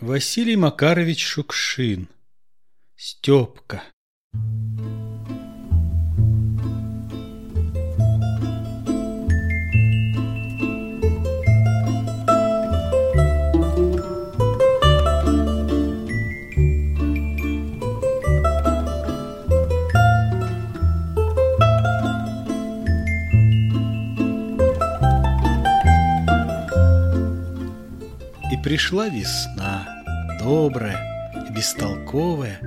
Василий Макарович Шукшин. Степка. И пришла весна, добрая бестолковая,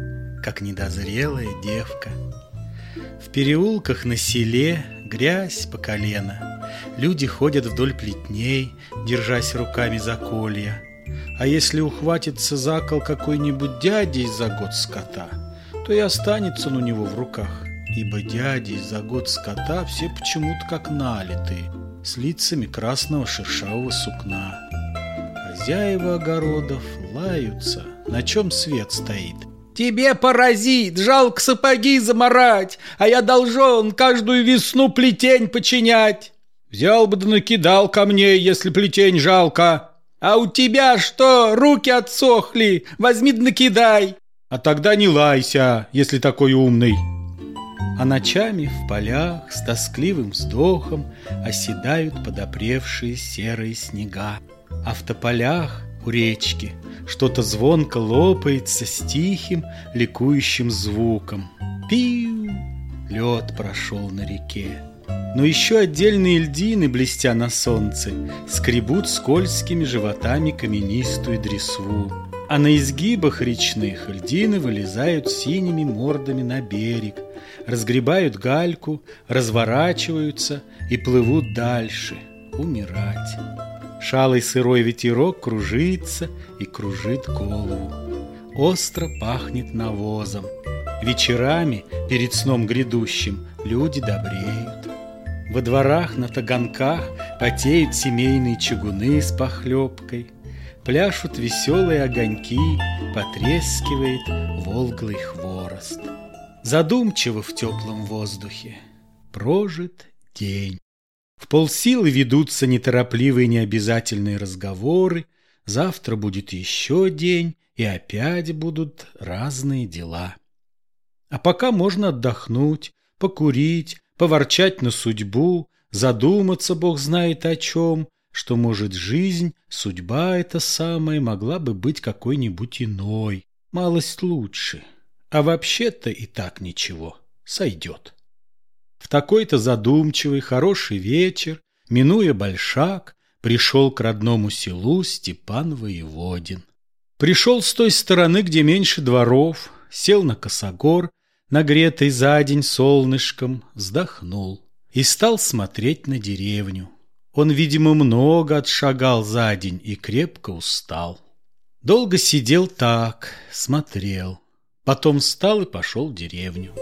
как недозрелая девка. В переулках на селе грязь по колено. Люди ходят вдоль плетней, держась руками за колья. А если ухватится за кол какой-нибудь дядя из-за год скота, то и останется он у него в руках, ибо дяди из-за год скота все почему-то как налитые, с лицами красного шершавого сукна. Хозяева огородов лаются, на чем свет стоит. Тебе, паразит, жалко сапоги заморать, а я должен каждую весну плетень починять. Взял бы да накидал ко мне, если плетень жалко. А у тебя что, руки отсохли? Возьми да накидай. А тогда не лайся, если такой умный. А ночами в полях с тоскливым вздохом оседают подопревшие серые снега. А в тополях у речки что-то звонко лопается с тихим ликующим звуком. Пиу! Лед прошел на реке. Но еще отдельные льдины, блестя на солнце, скребут скользкими животами каменистую дресву. А на изгибах речных льдины вылезают синими мордами на берег, разгребают гальку, разворачиваются и плывут дальше, умирать. Шалый сырой ветерок кружится и кружит голову. Остро пахнет навозом. Вечерами, перед сном грядущим, люди добреют. Во дворах на таганках потеют семейные чугуны с похлебкой. Пляшут веселые огоньки, потрескивает волглый хворост. Задумчиво в теплом воздухе прожит день. В полсилы ведутся неторопливые необязательные разговоры, завтра будет еще день, и опять будут разные дела. А пока можно отдохнуть, покурить, поворчать на судьбу, задуматься бог знает о чем, что, может, жизнь, судьба эта самая могла бы быть какой-нибудь иной, малость лучше. А вообще-то и так ничего, сойдет. Такой-то задумчивый, хороший вечер, минуя Большак, пришел к родному селу Степан Воеводин. Пришел с той стороны, где меньше дворов, сел на косогор, нагретый за день солнышком, вздохнул и стал смотреть на деревню. Он, видимо, много отшагал за день и крепко устал. Долго сидел так, смотрел, потом встал и пошел в деревню.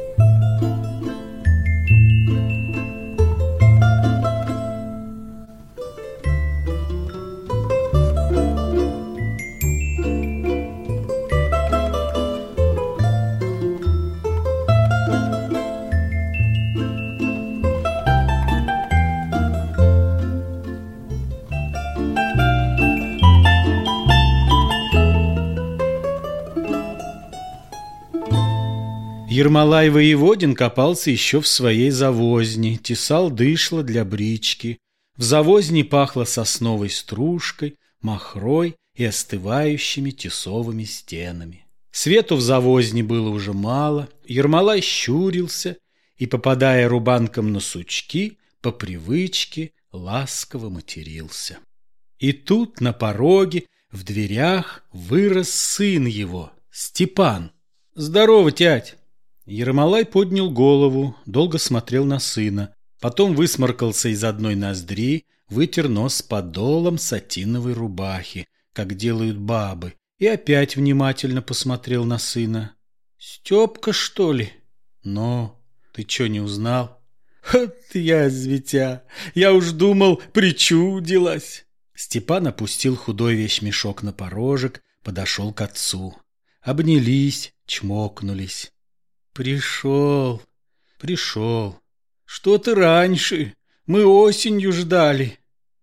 Ермолай Воеводин копался еще в своей завозне, тесал дышло для брички. В завозне пахло сосновой стружкой, махрой и остывающими тесовыми стенами. Свету в завозне было уже мало, Ермолай щурился и, попадая рубанком на сучки, по привычке ласково матерился. И тут на пороге, в дверях, вырос сын его, Степан. «Здорово, тять!» Ермолай поднял голову, долго смотрел на сына, потом высморкался из одной ноздри, вытер нос подолом сатиновой рубахи, как делают бабы, и опять внимательно посмотрел на сына. «Степка, что ли?» «Но, ты что, не узнал?» «Вот я звитя! Я уж думал, причудилась!» Степан опустил худой вещмешок на порожек, подошел к отцу. Обнялись, чмокнулись. Пришел, пришел. Что ты раньше? Мы осенью ждали.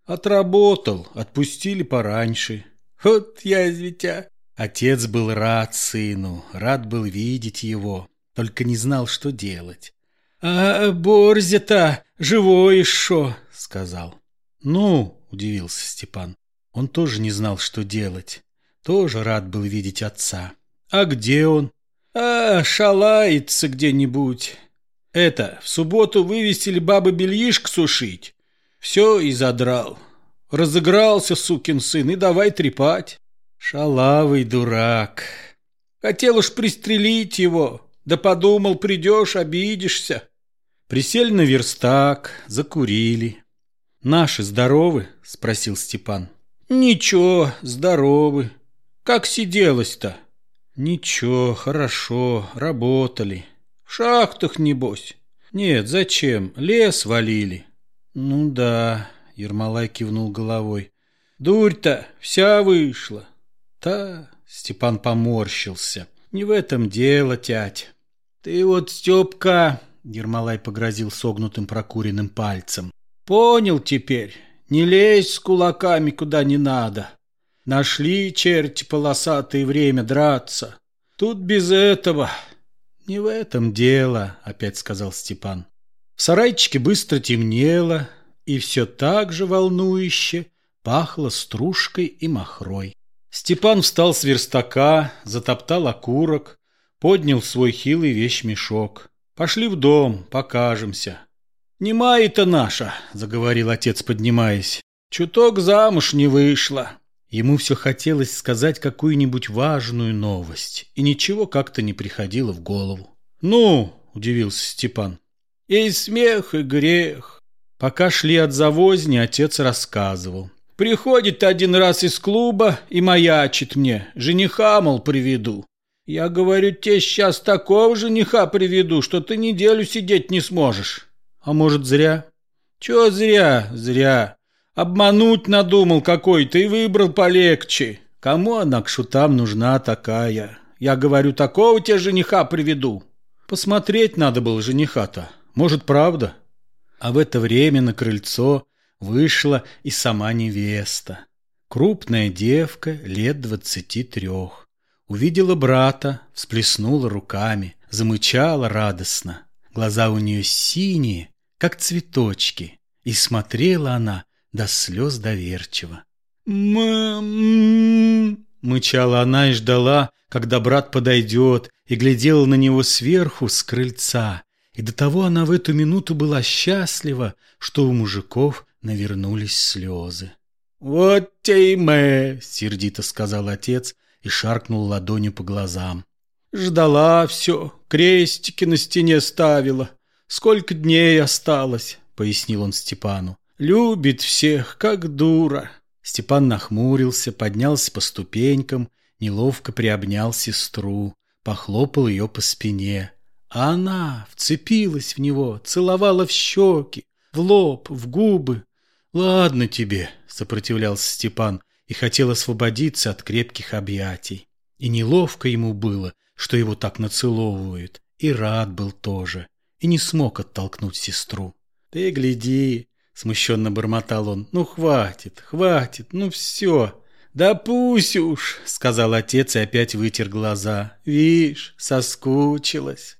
Отработал, отпустили пораньше. Вот я, зветя. Отец был рад сыну, рад был видеть его, только не знал, что делать. «А Борзя-то живой еще», — сказал. «Ну», — удивился Степан, — он тоже не знал, что делать. Тоже рад был видеть отца. «А где он?» «А, шалается где-нибудь. Это, в субботу вывесили бабы бельишко сушить. Все и задрал. Разыгрался, сукин сын, и давай трепать. Шалавый дурак. Хотел уж пристрелить его, да подумал, придешь, обидишься. Присели на верстак, закурили. «Наши здоровы?» – спросил Степан. «Ничего, здоровы. Как сиделось-то?» «Ничего, хорошо, работали. В шахтах, небось?» «Нет, зачем? Лес валили». «Ну да», — Ермолай кивнул головой. «Дурь-то вся вышла». «Та...» — Степан поморщился. «Не в этом дело, тять». «Ты вот, Степка...» — Ермолай погрозил согнутым прокуренным пальцем. «Понял теперь. Не лезь с кулаками куда не надо. Нашли черти полосатые время драться. Тут без этого...» «Не в этом дело», — опять сказал Степан. В сарайчике быстро темнело, и все так же волнующе пахло стружкой и махрой. Степан встал с верстака, затоптал окурок, поднял свой хилый вещмешок. «Пошли в дом, покажемся». «Нема-то наша», — заговорил отец, поднимаясь. «Чуток замуж не вышла». Ему все хотелось сказать какую-нибудь важную новость, и ничего как-то не приходило в голову. «Ну», — удивился Степан, и смех, и грех. Пока шли от завозни, отец рассказывал. Приходит один раз из клуба и маячит мне. Жениха, мол, приведу. Я говорю, тебе сейчас такого жениха приведу, что ты неделю сидеть не сможешь. А может, зря? Чего зря? Зря. Обмануть надумал какой-то и выбрал полегче. Кому она к шутам нужна такая? Я говорю, такого тебе жениха приведу. Посмотреть надо было жениха-то. Может, правда? А в это время на крыльцо вышла и сама невеста. Крупная девка лет двадцати трех. Увидела брата, всплеснула руками, замычала радостно. Глаза у нее синие, как цветочки, и смотрела она до слез доверчиво. «Мам!» — мычала она и ждала, когда брат подойдет, и глядела на него сверху с крыльца, и до того она в эту минуту была счастлива, что у мужиков навернулись слезы. «Вот те и мы!» — сердито сказал отец и шаркнул ладонью по глазам. «Ждала все, крестики на стене ставила. Сколько дней осталось?» — пояснил он Степану. «Любит всех, как дура». Степан нахмурился, поднялся по ступенькам, неловко приобнял сестру, похлопал ее по спине. А она вцепилась в него, целовала в щеки, в лоб, в губы. «Ладно тебе», — сопротивлялся Степан и хотел освободиться от крепких объятий. И неловко ему было, что его так нацеловывают, и рад был тоже, и не смог оттолкнуть сестру. «Ты гляди», — смущенно бормотал он, — «ну хватит, хватит, ну все». «Да пусть уж», — сказал отец и опять вытер глаза. «Вишь, соскучилась».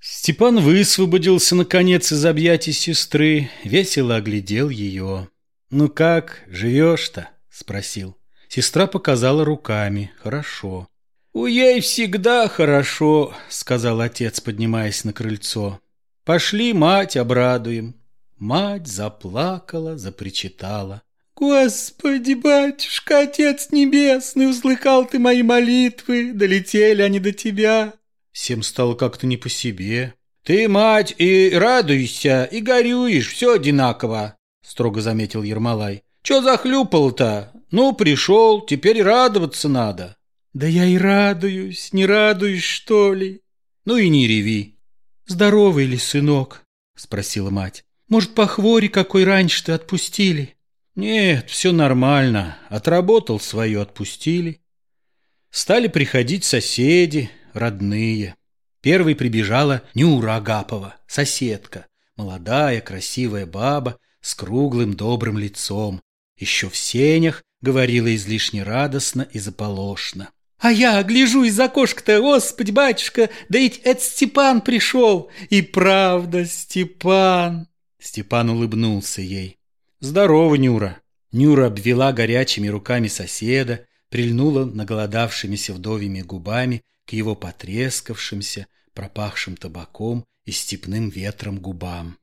Степан высвободился, наконец, из объятий сестры, весело оглядел ее. «Ну как, живешь-то?» — спросил. Сестра показала руками. «Хорошо». «У ей всегда хорошо», — сказал отец, поднимаясь на крыльцо. «Пошли мать обрадуем». Мать заплакала, запричитала. «Господи, батюшка, Отец Небесный, услыхал ты мои молитвы, долетели они до тебя». Всем стало как-то не по себе. «Ты, мать, и радуйся, и горюешь, все одинаково», — строго заметил Ермолай. «Че захлюпал-то? Ну, пришел, теперь радоваться надо». «Да я и радуюсь, не радуюсь, что ли?» «Ну и не реви». «Здоровый ли, сынок?» — спросила мать. «Может, по хвори какой раньше-то отпустили?» «Нет, все нормально. Отработал свое, отпустили». Стали приходить соседи, родные. Первой прибежала Нюра Агапова, соседка, молодая красивая баба с круглым добрым лицом. Еще в сенях говорила излишне радостно и заполошно. А я гляжу из окошка-то, господи, батюшка, да ведь это Степан пришел. И правда, Степан. Степан улыбнулся ей. Здорово, Нюра. Нюра обвела горячими руками соседа, прильнула наголодавшимися вдовьими губами к его потрескавшимся, пропахшим табаком и степным ветром губам.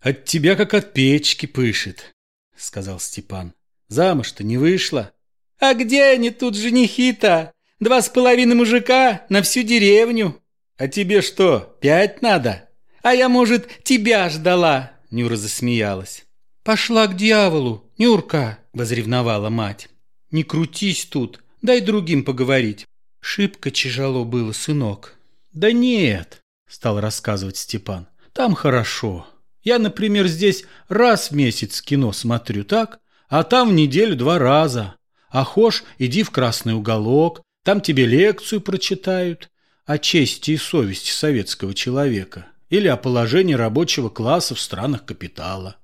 «От тебя как от печки пышет», — сказал Степан. «Замуж-то не вышла». «А где они тут женихи-то? Два с половиной мужика на всю деревню. А тебе что, пять надо? А я, может, тебя ждала?» Нюра засмеялась. «Пошла к дьяволу, Нюрка!» — возревновала мать. «Не крутись тут, дай другим поговорить. Шибко тяжело было, сынок». «Да нет», — стал рассказывать Степан, — «там хорошо. Я, например, здесь раз в месяц кино смотрю, так? А там в неделю два раза. А хошь, иди в красный уголок, там тебе лекцию прочитают о чести и совести советского человека или о положении рабочего класса в странах капитала.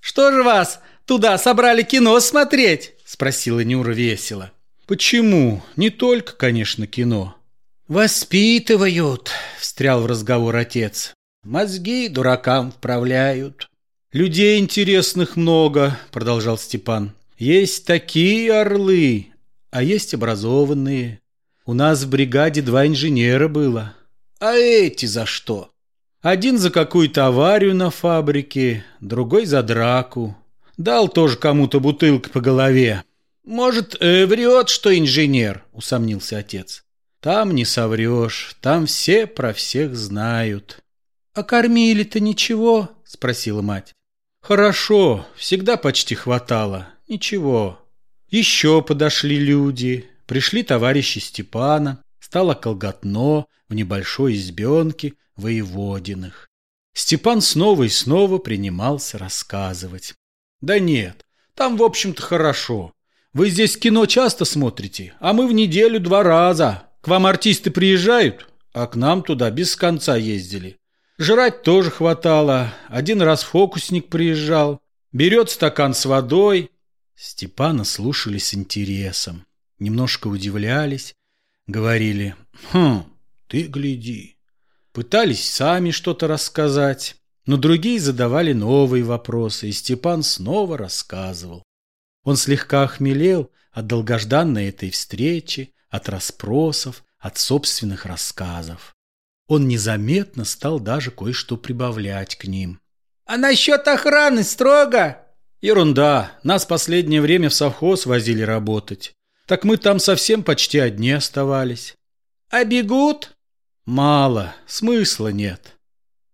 «Что же вас туда собрали кино смотреть?» – спросила Нюра весело. «Почему? Не только, конечно, кино». «Воспитывают», – встрял в разговор отец. Мозги дуракам вправляют. Людей интересных много, продолжал Степан. Есть такие орлы, а есть образованные. У нас в бригаде два инженера было. А эти за что? Один за какую-то аварию на фабрике, другой за драку. Дал тоже кому-то бутылку по голове. Может, э, врет, что инженер, усомнился отец. Там не соврешь, там все про всех знают. «А кормили-то ничего?» – спросила мать. «Хорошо, всегда почти хватало. Ничего». Еще подошли люди, пришли товарищи Степана, стало колготно в небольшой избенке воеводиных. Степан снова и снова принимался рассказывать. «Да нет, там, в общем-то, хорошо. Вы здесь кино часто смотрите, а мы в неделю два раза. К вам артисты приезжают, а к нам туда без конца ездили. Жрать тоже хватало. Один раз фокусник приезжал. Берет стакан с водой. Степана слушали с интересом. Немножко удивлялись. Говорили, «Хм, ты гляди». Пытались сами что-то рассказать. Но другие задавали новые вопросы, и Степан снова рассказывал. Он слегка охмелел от долгожданной этой встречи, от расспросов, от собственных рассказов он незаметно стал даже кое-что прибавлять к ним. «А насчет охраны строго?» «Ерунда. Нас последнее время в совхоз возили работать. Так мы там совсем почти одни оставались». «А бегут?» «Мало. Смысла нет».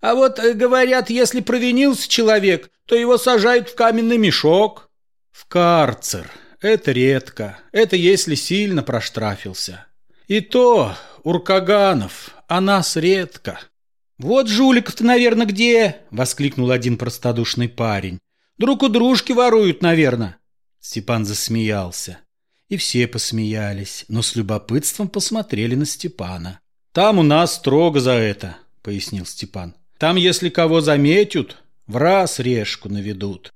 «А вот, э, говорят, если провинился человек, то его сажают в каменный мешок». «В карцер. Это редко. Это если сильно проштрафился. И то Уркаганов, а нас редко. «Вот жуликов-то, наверное, где?» — воскликнул один простодушный парень. «Друг у дружки воруют, наверное». Степан засмеялся. И все посмеялись, но с любопытством посмотрели на Степана. «Там у нас строго за это», — пояснил Степан. «Там, если кого заметят, в раз решку наведут».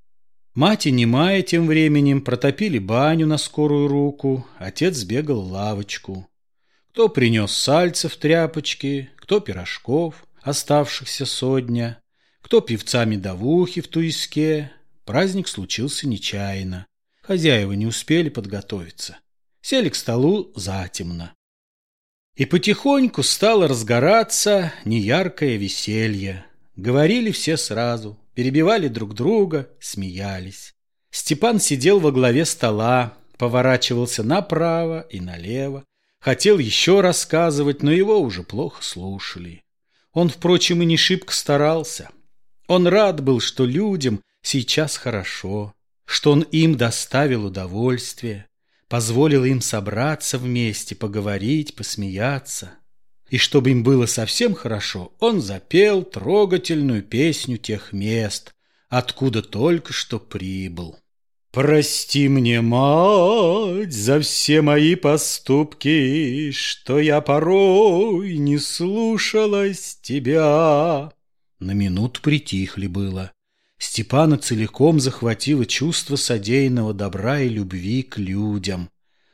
Мать и немая тем временем протопили баню на скорую руку, отец сбегал в лавочку. Кто принес сальца в тряпочки, кто пирожков, оставшихся со дня, кто певца медовухи в туиске. Праздник случился нечаянно. Хозяева не успели подготовиться. Сели к столу затемно. И потихоньку стало разгораться неяркое веселье. Говорили все сразу, перебивали друг друга, смеялись. Степан сидел во главе стола, поворачивался направо и налево, Хотел еще рассказывать, но его уже плохо слушали. Он, впрочем, и не шибко старался. Он рад был, что людям сейчас хорошо, что он им доставил удовольствие, позволил им собраться вместе, поговорить, посмеяться. И чтобы им было совсем хорошо, он запел трогательную песню тех мест, откуда только что прибыл. Прости мне, мать, за все мои поступки, Что я порой не слушалась тебя. На минут притихли было. Степана целиком захватило чувство содеянного добра и любви к людям.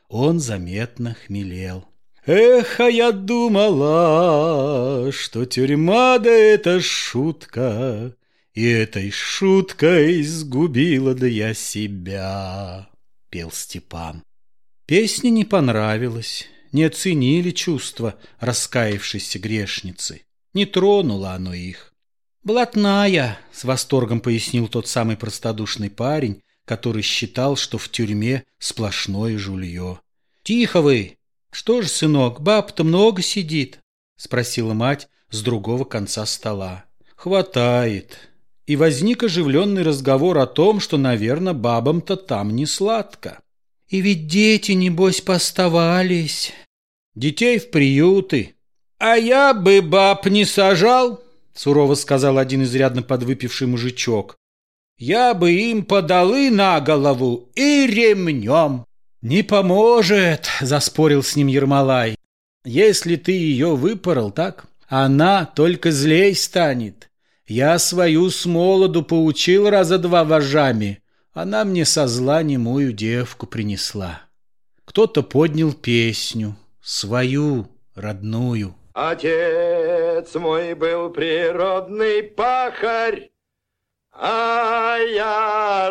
Он заметно хмелел. Эх, а я думала, что тюрьма да это шутка, И этой шуткой сгубила да я себя, — пел Степан. Песня не понравилась, не оценили чувства раскаявшейся грешницы. Не тронуло оно их. «Блатная», — с восторгом пояснил тот самый простодушный парень, который считал, что в тюрьме сплошное жулье. «Тихо вы! Что ж, сынок, баб-то много сидит?» — спросила мать с другого конца стола. «Хватает». И возник оживленный разговор о том, что, наверное, бабам-то там не сладко. «И ведь дети, небось, поставались». «Детей в приюты». «А я бы баб не сажал», — сурово сказал один изрядно подвыпивший мужичок я бы им подалы на голову и ремнем. Не поможет, заспорил с ним Ермолай. Если ты ее выпорол, так, она только злей станет. Я свою с молоду поучил раза два вожами. Она мне со зла немую девку принесла. Кто-то поднял песню, свою, родную. Отец мой был природный пахарь, а я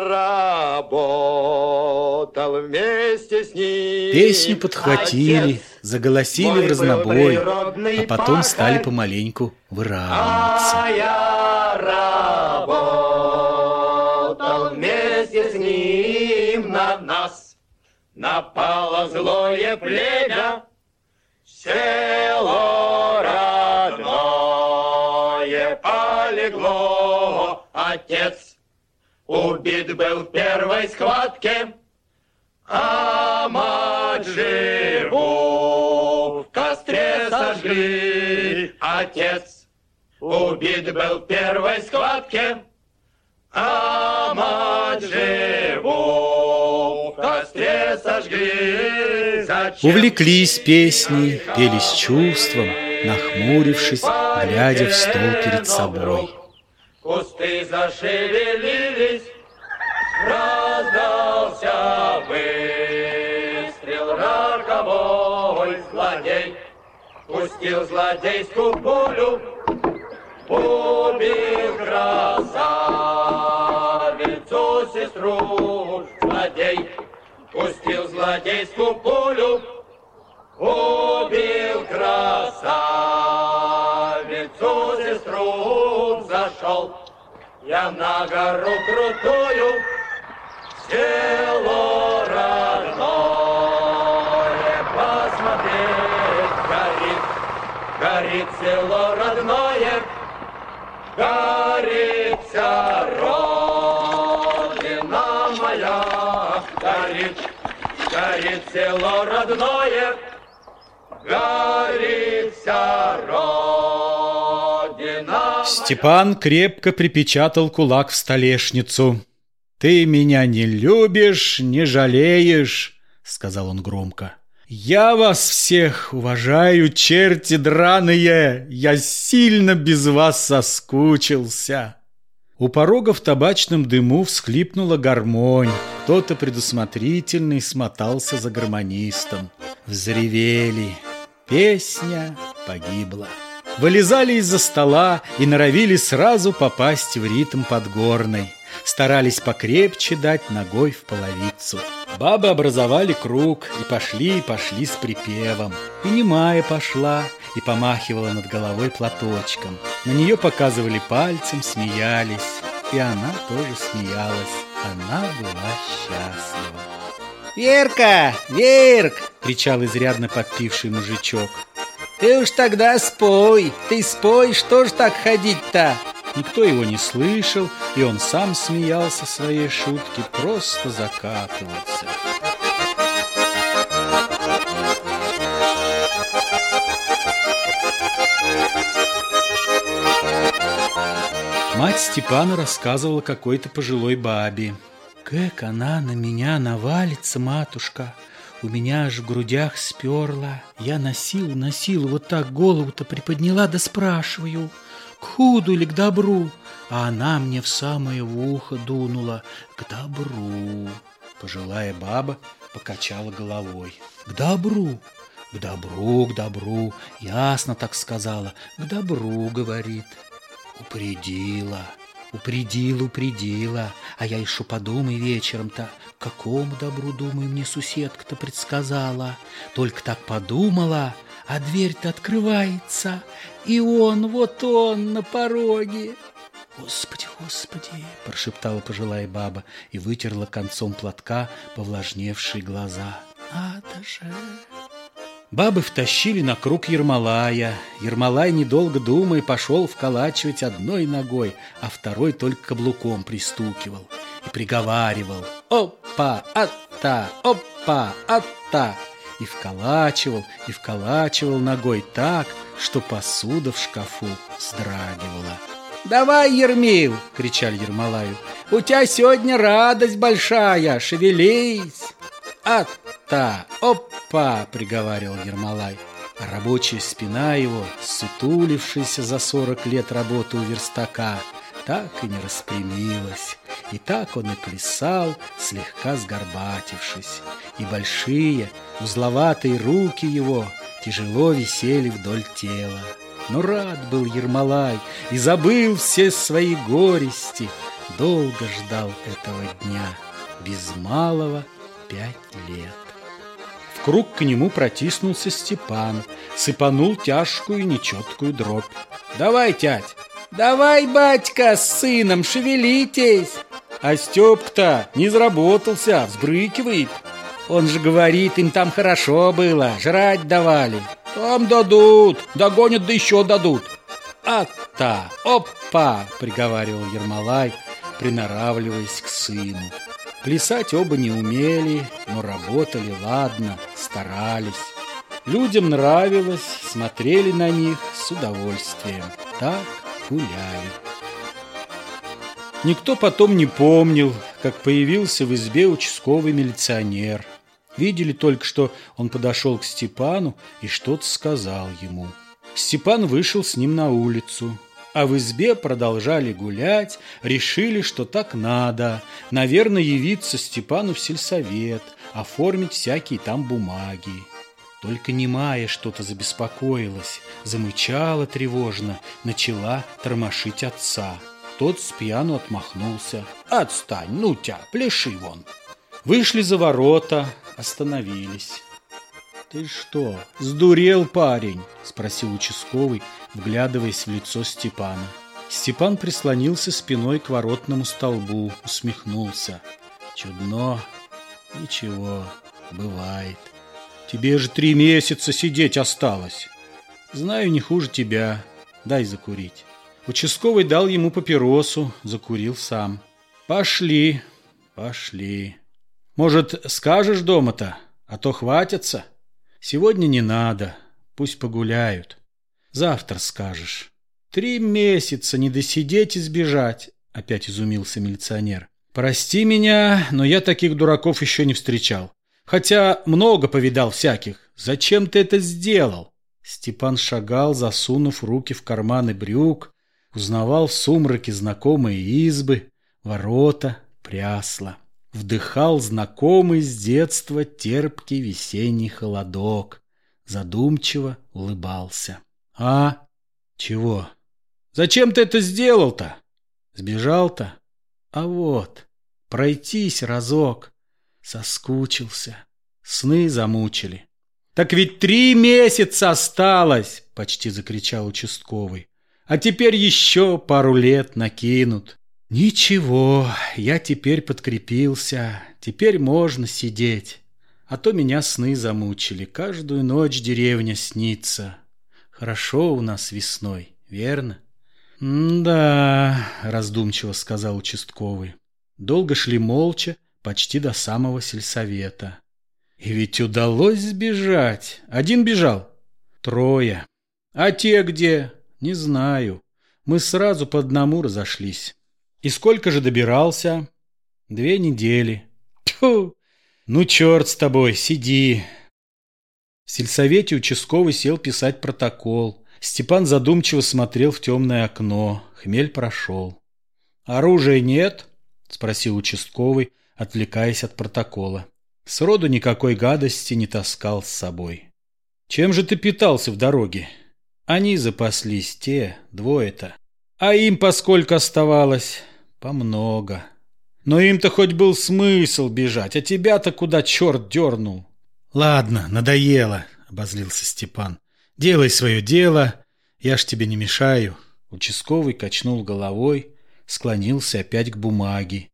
работал вместе с ним. Песню подхватили, Отец заголосили в разнобой, а потом стали помаленьку выравниваться. А я работал вместе с ним на нас. Напало злое племя, село отец убит был в первой схватке, а мать живу в костре сожгли. Отец убит был в первой схватке, а мать живу в костре сожгли. Зачем Увлеклись песней, пели с чувством, нахмурившись, глядя в стол перед собой. Кусты зашевелились, раздался выстрел роковой. Злодей пустил злодейскую пулю, убил красавицу сестру. Злодей пустил злодейскую пулю, убил красавицу Зашел я на гору крутую, село родное посмотреть горит, горит село родное, горит вся родина моя, горит, горит село родное, горит вся родина Степан крепко припечатал кулак в столешницу. «Ты меня не любишь, не жалеешь», — сказал он громко. «Я вас всех уважаю, черти драные! Я сильно без вас соскучился!» У порога в табачном дыму всхлипнула гармонь. Кто-то предусмотрительный смотался за гармонистом. Взревели. Песня погибла. Вылезали из-за стола и норовили сразу попасть в ритм подгорной. Старались покрепче дать ногой в половицу. Бабы образовали круг и пошли, и пошли с припевом. И немая пошла, и помахивала над головой платочком. На нее показывали пальцем, смеялись. И она тоже смеялась. Она была счастлива. «Верка! Верк!» — кричал изрядно подпивший мужичок. «Ты уж тогда спой! Ты спой, что ж так ходить-то?» Никто его не слышал, и он сам смеялся своей шутки, просто закатывался. Мать Степана рассказывала какой-то пожилой бабе. Как она на меня навалится, матушка. У меня аж в грудях сперла. Я на силу вот так голову-то приподняла, да спрашиваю, к худу или к добру? А она мне в самое ухо дунула, к добру. Пожилая баба покачала головой. К добру. К добру, к добру, ясно так сказала. К добру, говорит. Упредила, упредила, упредила. А я еще подумай вечером-то, какому добру, думаю, мне суседка-то предсказала. Только так подумала, а дверь-то открывается, и он, вот он, на пороге. «Господи, Господи!» – прошептала пожилая баба и вытерла концом платка повлажневшие глаза. «Надо же!» Бабы втащили на круг Ермолая. Ермолай, недолго думая, пошел вколачивать одной ногой, а второй только каблуком пристукивал и приговаривал «Опа, атта, опа, атта!» и вколачивал, и вколачивал ногой так, что посуда в шкафу вздрагивала. «Давай, Ермил!» — кричали Ермолаю. «У тебя сегодня радость большая, шевелись!» «А-та! Опа!» — приговаривал Ермолай. А рабочая спина его, сутулившаяся за сорок лет работы у верстака, так и не распрямилась. И так он и плясал, слегка сгорбатившись. И большие, узловатые руки его тяжело висели вдоль тела. Но рад был Ермолай и забыл все свои горести. Долго ждал этого дня, без малого пять лет. Круг к нему протиснулся Степан, сыпанул тяжкую нечеткую дробь. «Давай, тять!» «Давай, батька, с сыном, шевелитесь!» А Степка-то не заработался, взбрыкивает. Он же говорит, им там хорошо было, жрать давали. Там дадут, догонят, да еще дадут. А-та, опа, приговаривал Ермолай, приноравливаясь к сыну. Плясать оба не умели, но работали ладно, старались. Людям нравилось, смотрели на них с удовольствием. Так гуляли. Никто потом не помнил, как появился в избе участковый милиционер. Видели только, что он подошел к Степану и что-то сказал ему. Степан вышел с ним на улицу, а в избе продолжали гулять, решили, что так надо, наверное, явиться Степану в сельсовет, оформить всякие там бумаги. Только немая что-то забеспокоилась, замычала тревожно, начала тормошить отца. Тот с пьяну отмахнулся. «Отстань, ну тя, пляши вон!» Вышли за ворота, остановились. «Ты что, сдурел парень?» – спросил участковый, вглядываясь в лицо Степана. Степан прислонился спиной к воротному столбу, усмехнулся. «Чудно. Ничего, бывает. Тебе же три месяца сидеть осталось. Знаю, не хуже тебя. Дай закурить». Участковый дал ему папиросу, закурил сам. «Пошли, пошли. Может, скажешь дома-то, а то хватится? Сегодня не надо, пусть погуляют. Завтра скажешь. Три месяца не досидеть и сбежать», — опять изумился милиционер. «Прости меня, но я таких дураков еще не встречал. Хотя много повидал всяких. Зачем ты это сделал?» Степан шагал, засунув руки в карманы брюк, Узнавал в сумраке знакомые избы, ворота, прясла. Вдыхал знакомый с детства терпкий весенний холодок. Задумчиво улыбался. «А? Чего? Зачем ты это сделал-то? Сбежал-то? А вот, пройтись разок. Соскучился. Сны замучили. «Так ведь три месяца осталось!» — почти закричал участковый. А теперь еще пару лет накинут. Ничего, я теперь подкрепился, теперь можно сидеть. А то меня сны замучили, каждую ночь деревня снится. Хорошо у нас весной, верно? «Да», — раздумчиво сказал участковый. Долго шли молча, почти до самого сельсовета. И ведь удалось сбежать. Один бежал. Трое. А те где? Не знаю. Мы сразу по одному разошлись. И сколько же добирался? Две недели. Тьфу! Ну, черт с тобой, сиди. В сельсовете участковый сел писать протокол. Степан задумчиво смотрел в темное окно. Хмель прошел. «Оружия нет?» – спросил участковый, отвлекаясь от протокола. Сроду никакой гадости не таскал с собой. Чем же ты питался в дороге? Они запаслись, те, двое-то. А им поскольку оставалось? Помного. Но им-то хоть был смысл бежать, а тебя-то куда черт дернул? Ладно, надоело, обозлился Степан. Делай свое дело, я ж тебе не мешаю. Участковый качнул головой, склонился опять к бумаге.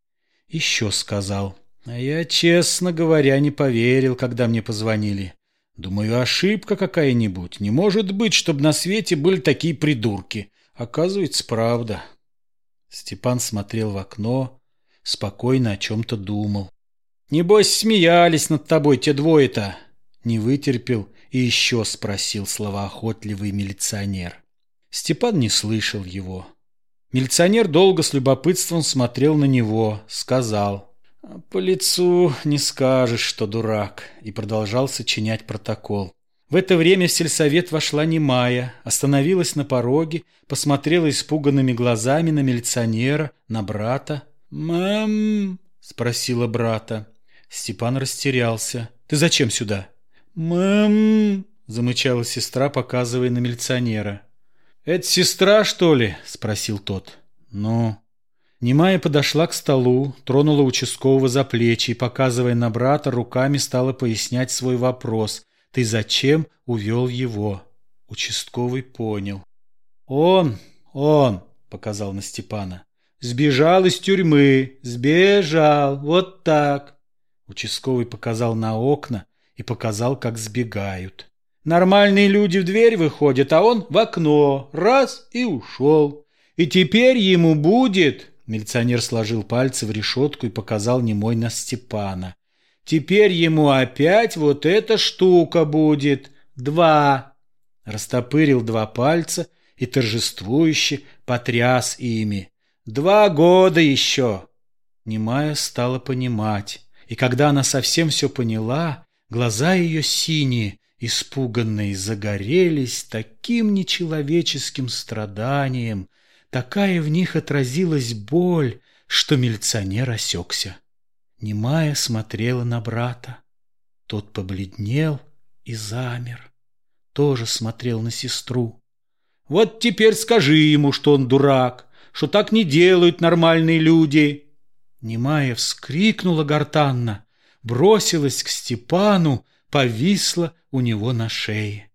Еще сказал. А я, честно говоря, не поверил, когда мне позвонили. Думаю, ошибка какая-нибудь. Не может быть, чтобы на свете были такие придурки. Оказывается, правда. Степан смотрел в окно, спокойно о чем-то думал. Небось, смеялись над тобой те двое-то. Не вытерпел и еще спросил словоохотливый милиционер. Степан не слышал его. Милиционер долго с любопытством смотрел на него, сказал «По лицу не скажешь, что дурак», и продолжал сочинять протокол. В это время в сельсовет вошла немая, остановилась на пороге, посмотрела испуганными глазами на милиционера, на брата. «Мам?» – спросила брата. Степан растерялся. «Ты зачем сюда?» «Мам!» – замычала сестра, показывая на милиционера. «Это сестра, что ли?» – спросил тот. «Ну?» Немая подошла к столу, тронула участкового за плечи и, показывая на брата, руками стала пояснять свой вопрос. «Ты зачем увел его?» Участковый понял. «Он, он!» – показал на Степана. «Сбежал из тюрьмы, сбежал, вот так!» Участковый показал на окна и показал, как сбегают. Нормальные люди в дверь выходят, а он в окно, раз и ушел. И теперь ему будет Милиционер сложил пальцы в решетку и показал немой на Степана. «Теперь ему опять вот эта штука будет. Два!» Растопырил два пальца и торжествующе потряс ими. «Два года еще!» Немая стала понимать. И когда она совсем все поняла, глаза ее синие, испуганные, загорелись таким нечеловеческим страданием, Такая в них отразилась боль, что милиционер осекся. Немая смотрела на брата. Тот побледнел и замер. Тоже смотрел на сестру. «Вот теперь скажи ему, что он дурак, что так не делают нормальные люди!» Немая вскрикнула гортанно, бросилась к Степану, повисла у него на шее.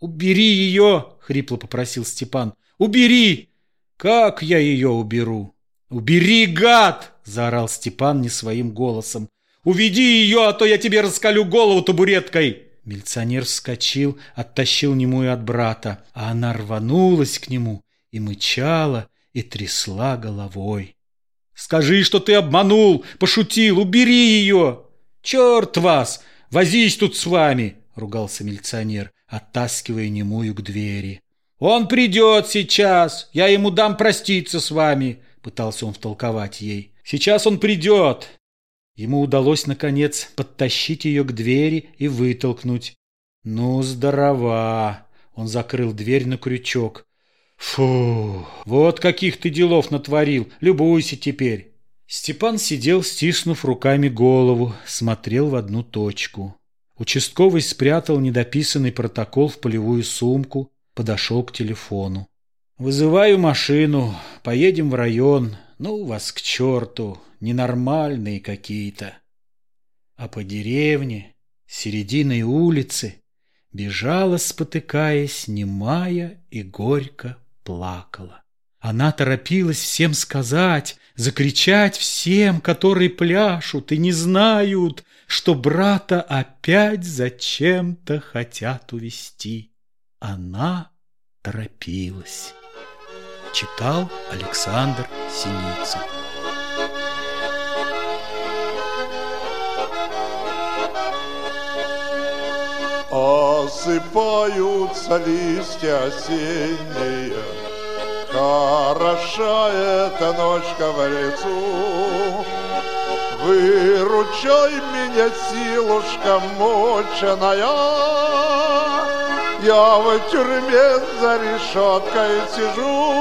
«Убери ее!» — хрипло попросил Степан. «Убери! Как я ее уберу? Убери, гад! Заорал Степан не своим голосом. Уведи ее, а то я тебе раскалю голову табуреткой. Милиционер вскочил, оттащил немую от брата, а она рванулась к нему и мычала, и трясла головой. «Скажи, что ты обманул, пошутил, убери ее!» «Черт вас! Возись тут с вами!» — ругался милиционер, оттаскивая немую к двери. «Он придет сейчас, я ему дам проститься с вами», — пытался он втолковать ей. «Сейчас он придет». Ему удалось, наконец, подтащить ее к двери и вытолкнуть. «Ну, здорова!» Он закрыл дверь на крючок. «Фу! Вот каких ты делов натворил! Любуйся теперь!» Степан сидел, стиснув руками голову, смотрел в одну точку. Участковый спрятал недописанный протокол в полевую сумку, подошел к телефону. «Вызываю машину, поедем в район. Ну, вас к черту, ненормальные какие-то». А по деревне, серединой улицы, бежала, спотыкаясь, немая и горько плакала. Она торопилась всем сказать, закричать всем, которые пляшут и не знают, что брата опять зачем-то хотят увести. Она торопилась. Читал Александр Синицын. Осыпаются листья осенние, Хороша эта ночка в лесу. Выручай меня, силушка моченая, я в тюрьме за решеткой сижу.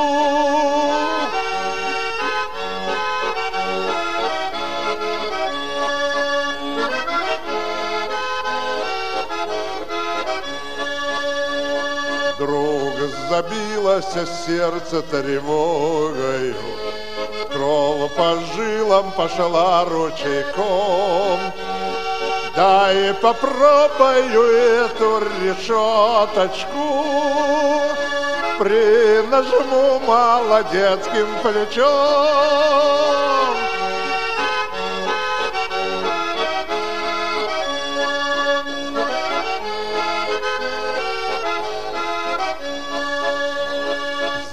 Вдруг забилось сердце тревогою, Кровь по жилам пошла ручейком. Дай попробую эту решеточку, Принажму молодецким плечом.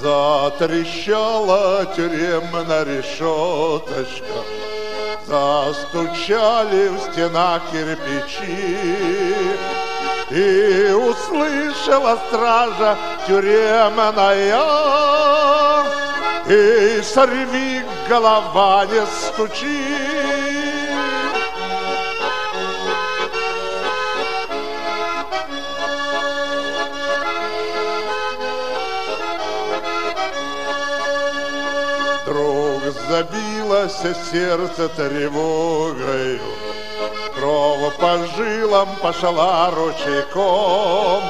Затрещала тюремная решеточка, Застучали в стенах кирпичи, И услышала стража тюремная, И сорви голова не стучи. Забилось сердце тревогою, Кровь по жилам пошла ручейком.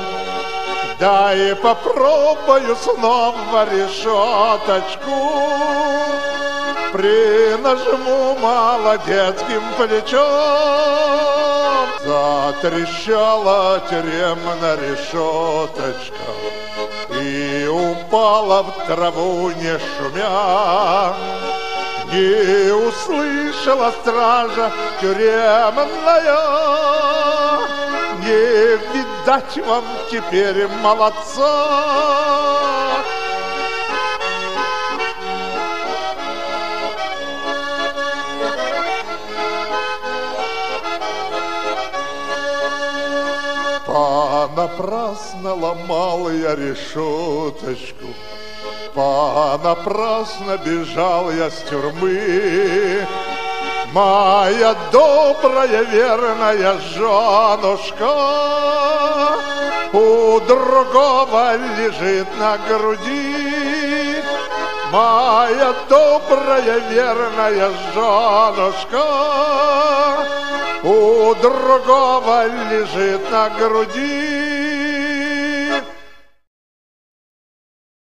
Дай попробую снова решеточку, Принажму молодецким плечом. Затрещала тюремная решеточка, И упала в траву не шумя. Не услышала стража тюремная, Не видать вам теперь молодца. Понапрасно ломал я решеточку, Понапрасно бежал я с тюрьмы. Моя добрая, верная женушка У другого лежит на груди. Моя добрая, верная женушка У другого лежит на груди.